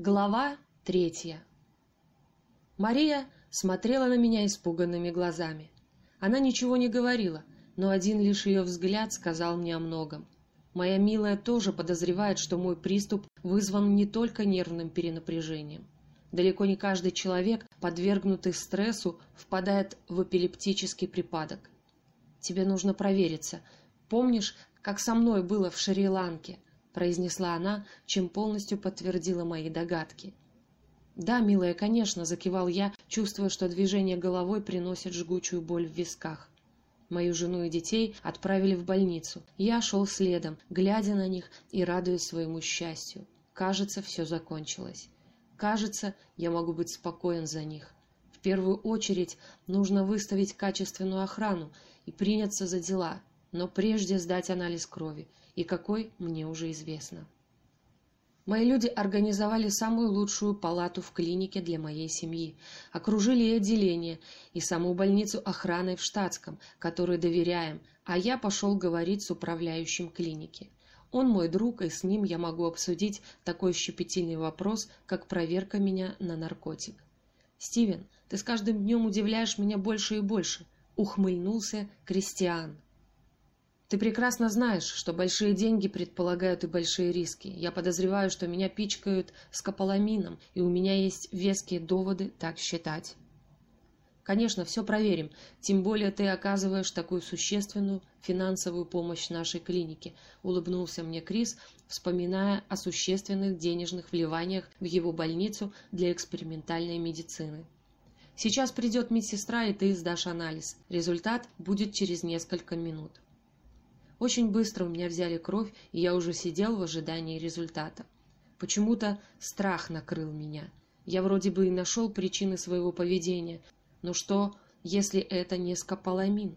Глава третья. Мария смотрела на меня испуганными глазами. Она ничего не говорила, но один лишь ее взгляд сказал мне о многом. Моя милая тоже подозревает, что мой приступ вызван не только нервным перенапряжением. Далеко не каждый человек, подвергнутый стрессу, впадает в эпилептический припадок. Тебе нужно провериться. Помнишь, как со мной было в Шри-Ланке? Произнесла она, чем полностью подтвердила мои догадки. «Да, милая, конечно», — закивал я, чувствуя, что движение головой приносит жгучую боль в висках. Мою жену и детей отправили в больницу. Я шел следом, глядя на них и радуясь своему счастью. Кажется, все закончилось. Кажется, я могу быть спокоен за них. В первую очередь нужно выставить качественную охрану и приняться за дела, но прежде сдать анализ крови и какой мне уже известно. Мои люди организовали самую лучшую палату в клинике для моей семьи, окружили отделение и саму больницу охраной в штатском, которой доверяем, а я пошел говорить с управляющим клиники. Он мой друг, и с ним я могу обсудить такой щепетильный вопрос, как проверка меня на наркотик. «Стивен, ты с каждым днем удивляешь меня больше и больше», — ухмыльнулся Кристиан. Ты прекрасно знаешь, что большие деньги предполагают и большие риски. Я подозреваю, что меня пичкают скополамином, и у меня есть веские доводы так считать. Конечно, все проверим, тем более ты оказываешь такую существенную финансовую помощь нашей клинике, улыбнулся мне Крис, вспоминая о существенных денежных вливаниях в его больницу для экспериментальной медицины. Сейчас придет медсестра, и ты сдашь анализ. Результат будет через несколько минут. Очень быстро у меня взяли кровь, и я уже сидел в ожидании результата. Почему-то страх накрыл меня. Я вроде бы и нашел причины своего поведения, но что, если это не скополамин?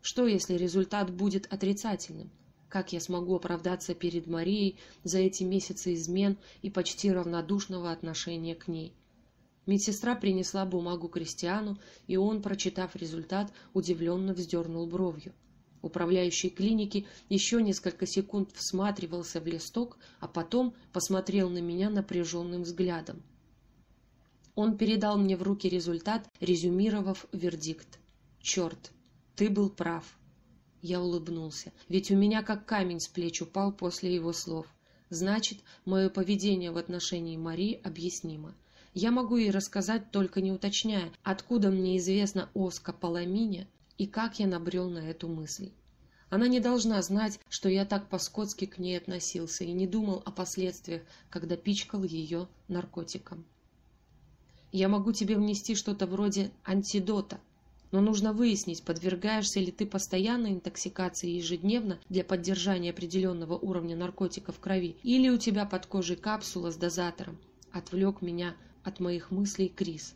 Что, если результат будет отрицательным? Как я смогу оправдаться перед Марией за эти месяцы измен и почти равнодушного отношения к ней? Медсестра принесла бумагу Кристиану, и он, прочитав результат, удивленно вздернул бровью. Управляющий клиники еще несколько секунд всматривался в листок, а потом посмотрел на меня напряженным взглядом. Он передал мне в руки результат, резюмировав вердикт. «Черт, ты был прав». Я улыбнулся, ведь у меня как камень с плеч упал после его слов. Значит, мое поведение в отношении Марии объяснимо. Я могу ей рассказать, только не уточняя, откуда мне известно о скополамине, и как я набрел на эту мысль. Она не должна знать, что я так по-скотски к ней относился и не думал о последствиях, когда пичкал ее наркотиком. Я могу тебе внести что-то вроде антидота, но нужно выяснить, подвергаешься ли ты постоянной интоксикации ежедневно для поддержания определенного уровня наркотика в крови, или у тебя под кожей капсула с дозатором. Отвлек меня от моих мыслей Крис.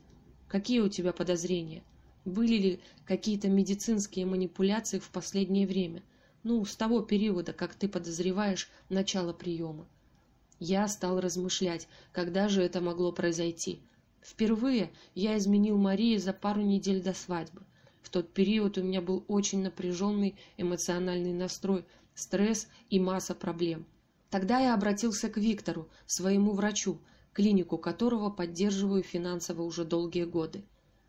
Какие у тебя подозрения? Были ли какие-то медицинские манипуляции в последнее время? Ну, с того периода, как ты подозреваешь начало приема. Я стал размышлять, когда же это могло произойти. Впервые я изменил Марии за пару недель до свадьбы. В тот период у меня был очень напряженный эмоциональный настрой, стресс и масса проблем. Тогда я обратился к Виктору, своему врачу, клинику которого поддерживаю финансово уже долгие годы.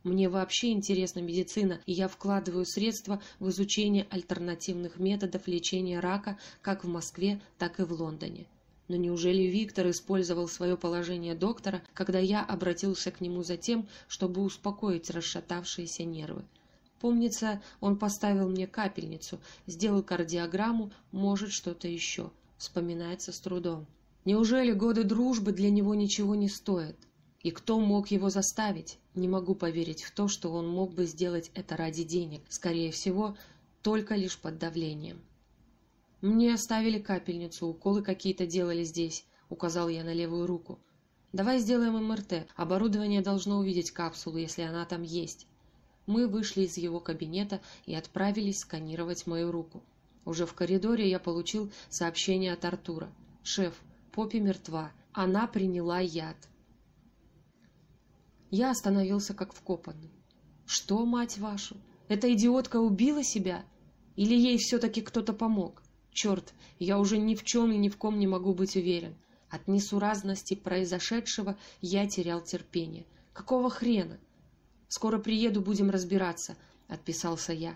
Мне вообще интересна медицина, и я вкладываю средства в изучение альтернативных методов лечения рака как в Москве, так и в Лондоне. Но неужели Виктор использовал свое положение доктора, когда я обратился к нему за тем, чтобы успокоить расшатавшиеся нервы? Помнится, он поставил мне капельницу, сделал кардиограмму, может, что-то еще. Вспоминается с трудом. Неужели годы дружбы для него ничего не стоят? И кто мог его заставить? Не могу поверить в то, что он мог бы сделать это ради денег. Скорее всего, только лишь под давлением. «Мне оставили капельницу, уколы какие-то делали здесь», — указал я на левую руку. «Давай сделаем МРТ. Оборудование должно увидеть капсулу, если она там есть». Мы вышли из его кабинета и отправились сканировать мою руку. Уже в коридоре я получил сообщение от Артура. «Шеф, Поппи мертва. Она приняла яд». Я остановился как вкопанный. Что, мать вашу, эта идиотка убила себя? Или ей все-таки кто-то помог? Черт, я уже ни в чем и ни в ком не могу быть уверен. От несуразности произошедшего я терял терпение. Какого хрена? Скоро приеду, будем разбираться, отписался я.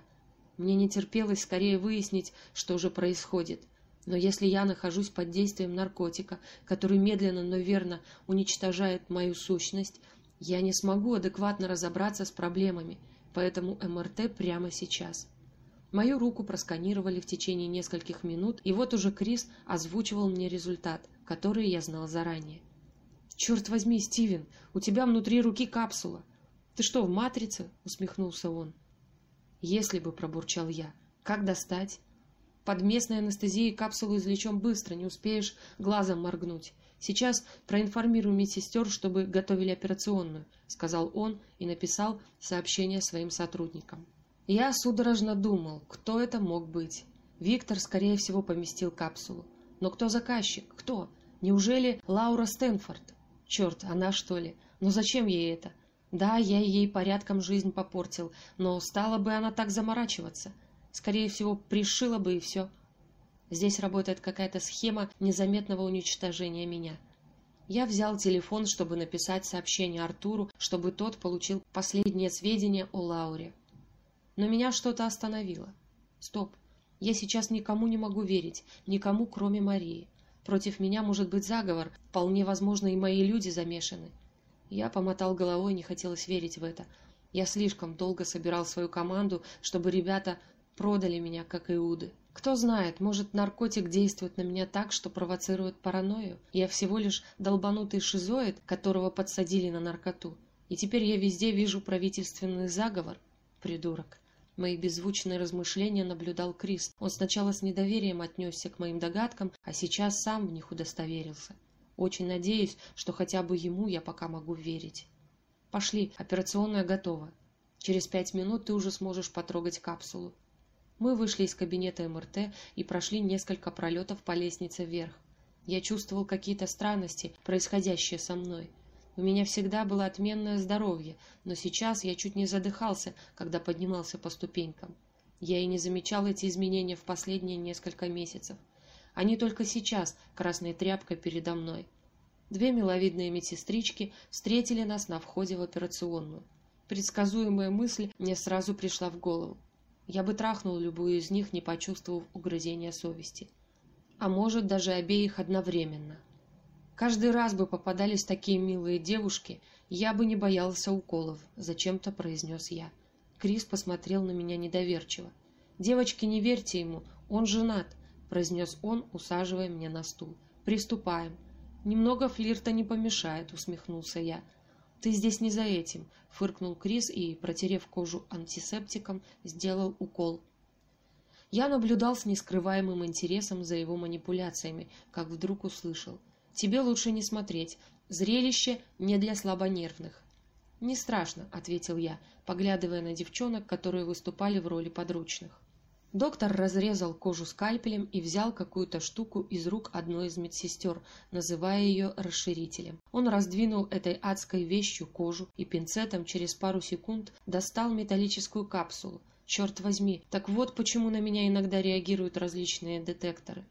Мне не терпелось скорее выяснить, что же происходит. Но если я нахожусь под действием наркотика, который медленно, но верно уничтожает мою сущность, я не смогу адекватно разобраться с проблемами, поэтому МРТ прямо сейчас. Мою руку просканировали в течение нескольких минут, и вот уже Крис озвучивал мне результат, который я знал заранее. «Черт возьми, Стивен, у тебя внутри руки капсула. Ты что, в матрице?» — усмехнулся он. «Если бы», — пробурчал я, — «как достать?» «Под местной анестезией капсулу извлечем быстро, не успеешь глазом моргнуть. Сейчас проинформирую медсестер, чтобы готовили операционную», — сказал он и написал сообщение своим сотрудникам. Я судорожно думал, кто это мог быть. Виктор, скорее всего, поместил капсулу. Но кто заказчик? Кто? Неужели Лаура Стэнфорд? Черт, она что ли? Но зачем ей это? Да, я ей порядком жизнь попортил, но стала бы она так заморачиваться. Скорее всего, пришила бы и все. Здесь работает какая-то схема незаметного уничтожения меня. Я взял телефон, чтобы написать сообщение Артуру, чтобы тот получил последние сведения о Лауре. Но меня что-то остановило. Стоп. Я сейчас никому не могу верить, никому, кроме Марии. Против меня может быть заговор, вполне возможно, и мои люди замешаны. Я помотал головой, не хотелось верить в это. Я слишком долго собирал свою команду, чтобы ребята продали меня, как Иуды. Кто знает, может, наркотик действует на меня так, что провоцирует паранойю. Я всего лишь долбанутый шизоид, которого подсадили на наркоту. И теперь я везде вижу правительственный заговор. Придурок. Мои беззвучные размышления наблюдал Крис. Он сначала с недоверием отнесся к моим догадкам, а сейчас сам в них удостоверился. Очень надеюсь, что хотя бы ему я пока могу верить. Пошли, операционная готова. Через пять минут ты уже сможешь потрогать капсулу. Мы вышли из кабинета МРТ и прошли несколько пролетов по лестнице вверх. Я чувствовал какие-то странности, происходящие со мной. У меня всегда было отменное здоровье, но сейчас я чуть не задыхался, когда поднимался по ступенькам. Я и не замечал эти изменения в последние несколько месяцев. Они только сейчас, красной тряпкой передо мной. Две миловидные медсестрички встретили нас на входе в операционную. Предсказуемая мысль мне сразу пришла в голову. Я бы трахнул любую из них, не почувствовав угрызения совести. А может, даже обеих одновременно. Каждый раз бы попадались такие милые девушки, я бы не боялся уколов, зачем-то произнес я. Крис посмотрел на меня недоверчиво. «Девочки, не верьте ему, он женат», — произнес он, усаживая меня на стул. «Приступаем». «Немного флирта не помешает», — усмехнулся я. «Ты здесь не за этим», — фыркнул Крис и, протерев кожу антисептиком, сделал укол. Я наблюдал с нескрываемым интересом за его манипуляциями, как вдруг услышал — Тебе лучше не смотреть. Зрелище не для слабонервных. «Не страшно», — ответил я, поглядывая на девчонок, которые выступали в роли подручных. Доктор разрезал кожу скальпелем и взял какую-то штуку из рук одной из медсестер, называя ее расширителем. Он раздвинул этой адской вещью кожу и пинцетом через пару секунд достал металлическую капсулу. Черт возьми, так вот почему на меня иногда реагируют различные детекторы.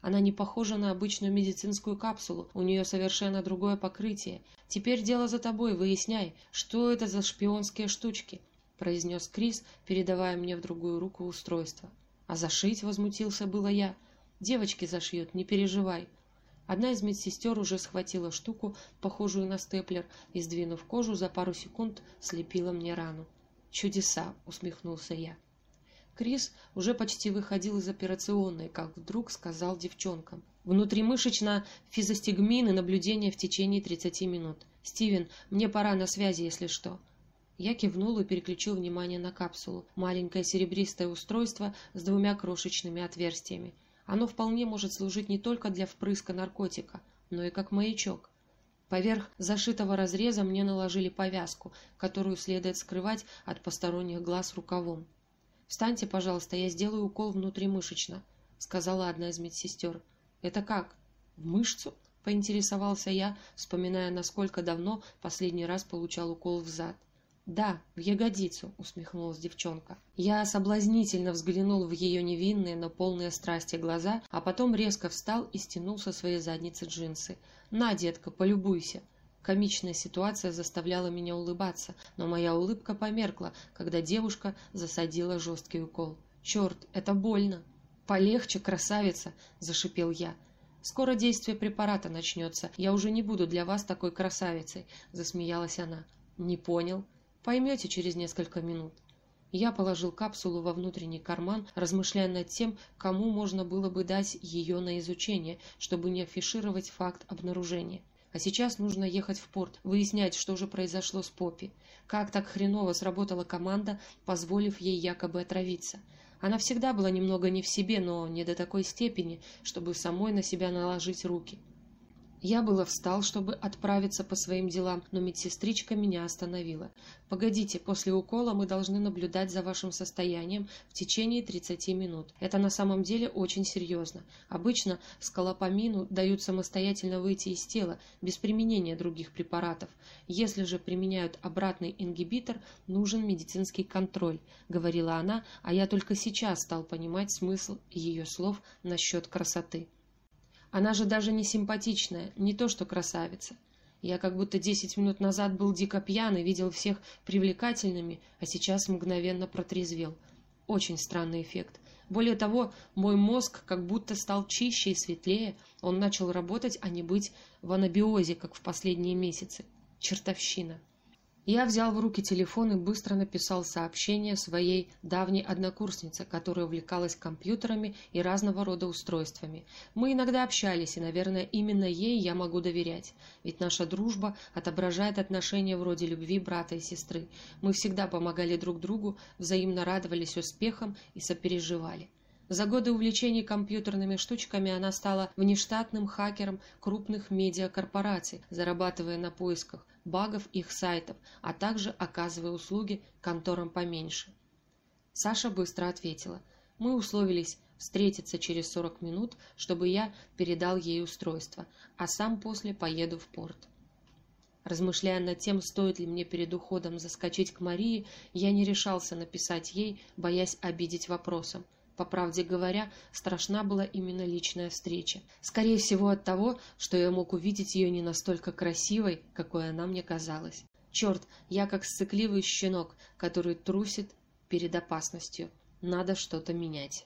Она не похожа на обычную медицинскую капсулу, у нее совершенно другое покрытие. Теперь дело за тобой, выясняй, что это за шпионские штучки, произнес Крис, передавая мне в другую руку устройство. А зашить, возмутился было я. Девочки зашьют, не переживай. Одна из медсестер уже схватила штуку, похожую на степлер, и, сдвинув кожу, за пару секунд слепила мне рану. «Чудеса!» — усмехнулся я. Крис уже почти выходил из операционной, как вдруг сказал девчонкам. Внутримышечно физостигмин и наблюдение в течение 30 минут. «Стивен, мне пора на связи, если что». Я кивнул и переключил внимание на капсулу. Маленькое серебристое устройство с двумя крошечными отверстиями. Оно вполне может служить не только для впрыска наркотика, но и как маячок. Поверх зашитого разреза мне наложили повязку, которую следует скрывать от посторонних глаз рукавом. «Встаньте, пожалуйста, я сделаю укол внутримышечно», — сказала одна из медсестер. «Это как? В мышцу?» — поинтересовался я, вспоминая, насколько давно последний раз получал укол в зад. «Да, в ягодицу», — усмехнулась девчонка. Я соблазнительно взглянул в ее невинные, но полные страсти глаза, а потом резко встал и стянул со своей задницы джинсы. «На, детка, полюбуйся». Комичная ситуация заставляла меня улыбаться, но моя улыбка померкла, когда девушка засадила жесткий укол. «Черт, это больно!» «Полегче, красавица!» – зашипел я. «Скоро действие препарата начнется. Я уже не буду для вас такой красавицей», – засмеялась она. «Не понял. Поймете через несколько минут». Я положил капсулу во внутренний карман, размышляя над тем, кому можно было бы дать ее на изучение, чтобы не афишировать факт обнаружения. А сейчас нужно ехать в порт, выяснять, что же произошло с Поппи. Как так хреново сработала команда, позволив ей якобы отравиться. Она всегда была немного не в себе, но не до такой степени, чтобы самой на себя наложить руки. Я было встал, чтобы отправиться по своим делам, но медсестричка меня остановила. «Погодите, после укола мы должны наблюдать за вашим состоянием в течение 30 минут. Это на самом деле очень серьезно. Обычно скалопамину дают самостоятельно выйти из тела, без применения других препаратов. Если же применяют обратный ингибитор, нужен медицинский контроль», — говорила она, а я только сейчас стал понимать смысл ее слов насчет красоты. Она же даже не симпатичная, не то что красавица. Я как будто десять минут назад был дико пьяный, видел всех привлекательными, а сейчас мгновенно протрезвел. Очень странный эффект. Более того, мой мозг как будто стал чище и светлее, он начал работать, а не быть в анабиозе, как в последние месяцы. Чертовщина. Я взял в руки телефон и быстро написал сообщение своей давней однокурснице, которая увлекалась компьютерами и разного рода устройствами. Мы иногда общались, и, наверное, именно ей я могу доверять, ведь наша дружба отображает отношения вроде любви брата и сестры. Мы всегда помогали друг другу, взаимно радовались успехам и сопереживали. За годы увлечений компьютерными штучками она стала внештатным хакером крупных медиакорпораций, зарабатывая на поисках багов их сайтов, а также оказывая услуги конторам поменьше. Саша быстро ответила. Мы условились встретиться через 40 минут, чтобы я передал ей устройство, а сам после поеду в порт. Размышляя над тем, стоит ли мне перед уходом заскочить к Марии, я не решался написать ей, боясь обидеть вопросом – по правде говоря, страшна была именно личная встреча. Скорее всего от того, что я мог увидеть ее не настолько красивой, какой она мне казалась. Черт, я как сцикливый щенок, который трусит перед опасностью. Надо что-то менять.